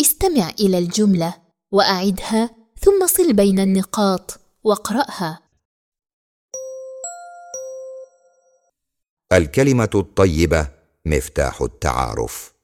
استمع إلى الجملة وأعدها ثم صل بين النقاط واقرأها. الكلمة الطيبة مفتاح التعارف.